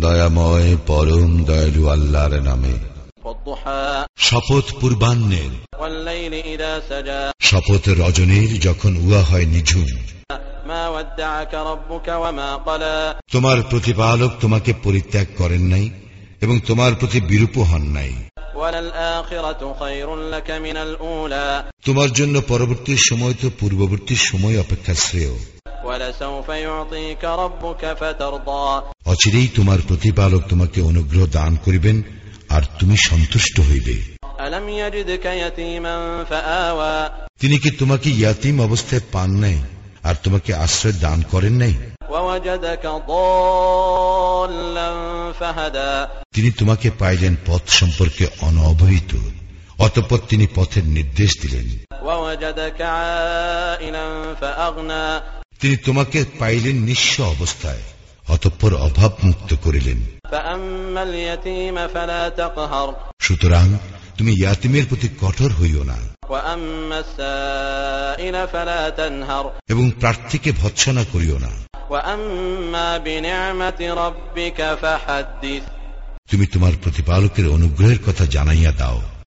দয়াময় পরম দয়ালু আল্লাহর নামে। শপথ পূর্বাহ্নের। শপথ রজনীর যখন উয়া হয় নিঝুম। তোমার প্রতিপালক তোমাকে পরিত্যাগ করেন নাই এবং তোমার প্রতি বিরূপ হন নাই। وللآخرة خير لك من الأولى তোমার জন্য পরবর্তী সময় তো পূর্ববর্তী সময় অপেক্ষা শ্রেয় ولسوف يعطيك ربك فترضى অচিরেই তোমার প্রতিপালক তোমাকে অনুগ্রহ দান করিবেন আর তুমি সন্তুষ্ট হইবে ألم يجدك يتيما فآوى তিনি কি তোমাকে ইয়াতিম অবস্থায় পান নাই আর তোমাকে আশ্রয় দান করেন নাই ووجدك ضالا فهدى তিনি তোমাকে পাইলেন পথ সম্পর্কে অনবহিত অতপর তিনি পথের নির্দেশ দিলেন। তিনি তোমাকে পাইলেন নিঃস্ব অবস্থায় অতঃপর অভাব মুক্ত করিলেন সুতরাং তুমি ইয়াতিমের প্রতি কঠোর হইও না। এবং প্রার্থীকে ভৎসনা করিও না। তুমি তোমার প্রতিপালকের অনুগ্রহের কথা জানাইয়া দাও।